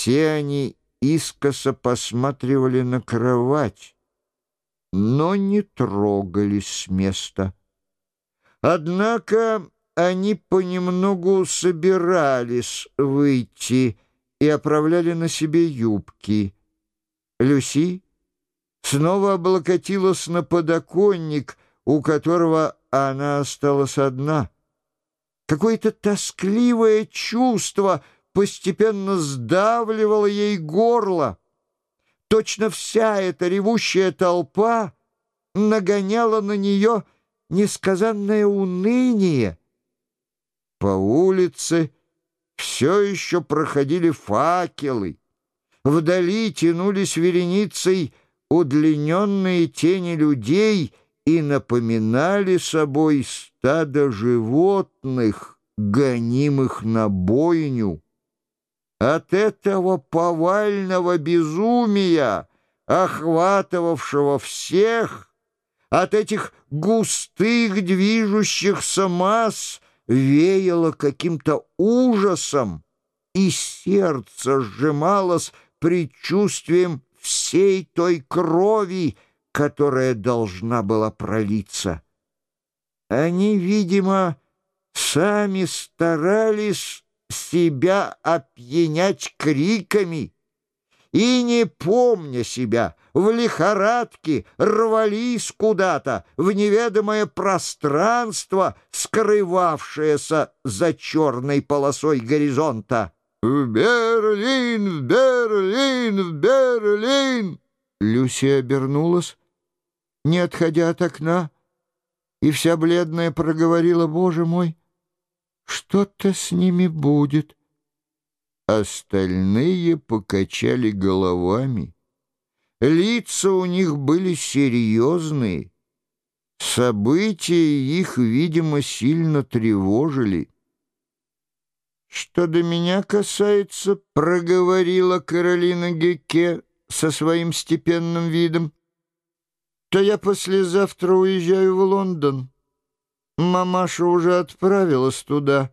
Все они искоса посматривали на кровать, но не трогались с места. Однако они понемногу собирались выйти и оправляли на себе юбки. Люси снова облокотилась на подоконник, у которого она осталась одна. Какое-то тоскливое чувство постепенно сдавливало ей горло. Точно вся эта ревущая толпа нагоняла на нее несказанное уныние. По улице все еще проходили факелы. Вдали тянулись вереницей удлиненные тени людей и напоминали собой стадо животных, гонимых на бойню. От этого повального безумия, охватывавшего всех, от этих густых движущихся масс веяло каким-то ужасом, и сердце сжималось предчувствием всей той крови, которая должна была пролиться. Они, видимо, сами старались себя опьянять криками и, не помня себя, в лихорадке рвались куда-то в неведомое пространство, скрывавшееся за черной полосой горизонта. «В Берлин! В Берлин! В Берлин!» Люси обернулась, не отходя от окна, и вся бледная проговорила, «Боже мой, что-то с ними будет». Остальные покачали головами. Лица у них были серьезные. События их, видимо, сильно тревожили. «Что до меня касается, — проговорила Каролина Гекке со своим степенным видом, — то я послезавтра уезжаю в Лондон. Мамаша уже отправилась туда,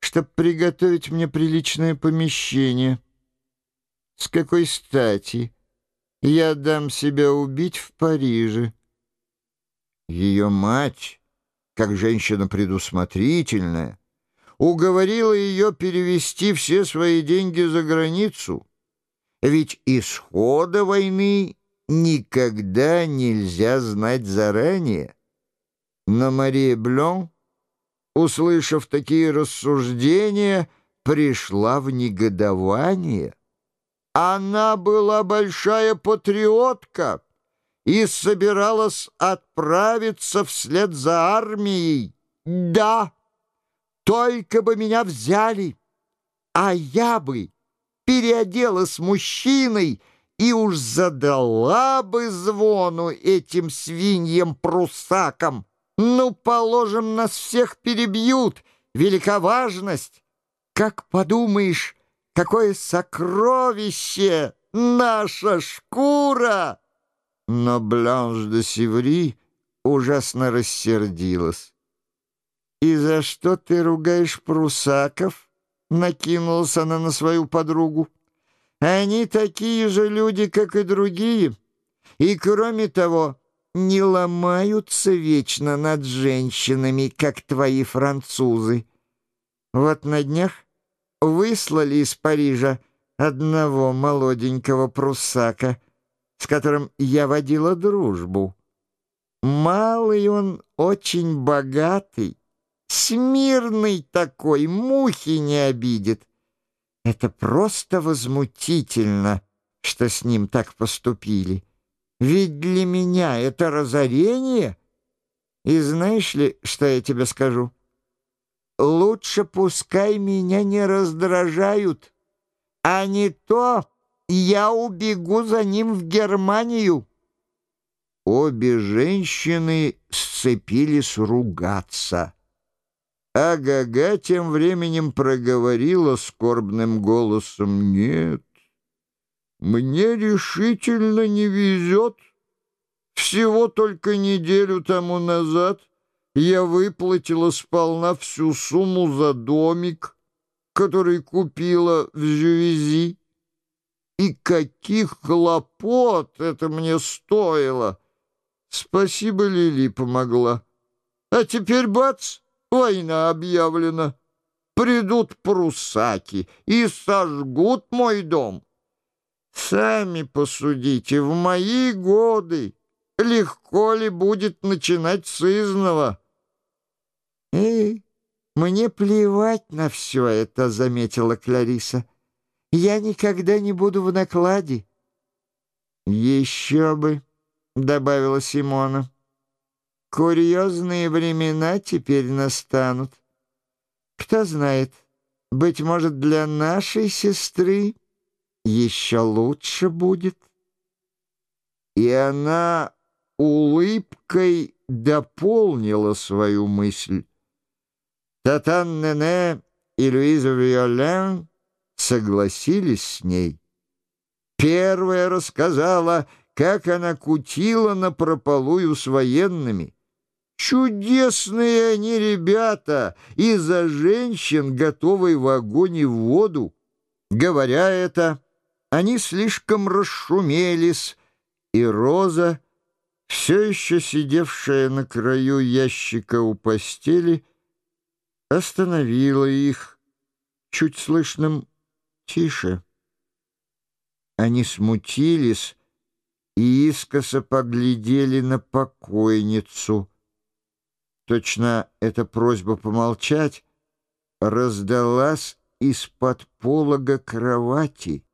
чтобы приготовить мне приличное помещение. С какой стати я дам себя убить в Париже?» Ее мать, как женщина предусмотрительная, уговорила ее перевести все свои деньги за границу. Ведь исхода войны никогда нельзя знать заранее. Но Мария Блен, услышав такие рассуждения, пришла в негодование. Она была большая патриотка и собиралась отправиться вслед за армией. Да! Только бы меня взяли, а я бы переоделась мужчиной и уж задала бы звону этим свиньям-прусакам. Ну, положим, нас всех перебьют. Велика важность. Как подумаешь, какое сокровище наша шкура! Но Бланш де Севри ужасно рассердилась. «И за что ты ругаешь прусаков?» — накинулась она на свою подругу. «Они такие же люди, как и другие, и, кроме того, не ломаются вечно над женщинами, как твои французы. Вот на днях выслали из Парижа одного молоденького прусака, с которым я водила дружбу. Малый он очень богатый, Смирный такой, мухи не обидит. Это просто возмутительно, что с ним так поступили. Ведь для меня это разорение. И знаешь ли, что я тебе скажу? Лучше пускай меня не раздражают, а не то я убегу за ним в Германию. Обе женщины сцепились ругаться. А Гага тем временем проговорила скорбным голосом «Нет, мне решительно не везет. Всего только неделю тому назад я выплатила сполна всю сумму за домик, который купила в Жювези. И каких хлопот это мне стоило! Спасибо, Лили помогла. А теперь, бац, война объявлена. Придут прусаки и сожгут мой дом. Сами посудите, в мои годы легко ли будет начинать с изного? «Эй, мне плевать на все это», — заметила Клариса. «Я никогда не буду в накладе». «Еще бы», — добавила Симона. «Курьезные времена теперь настанут. Кто знает, быть может, для нашей сестры еще лучше будет». И она улыбкой дополнила свою мысль. Татан Нене и Луиза Виолен согласились с ней. Первая рассказала, как она кутила на прополую с военными. Чудесные они ребята, из-за женщин, готовой в огонь и в воду. Говоря это, они слишком расшумелись, и Роза, все еще сидевшая на краю ящика у постели, остановила их чуть слышным «тише». Они смутились и искоса поглядели на покойницу. Точно эта просьба помолчать раздалась из-под полога кровати.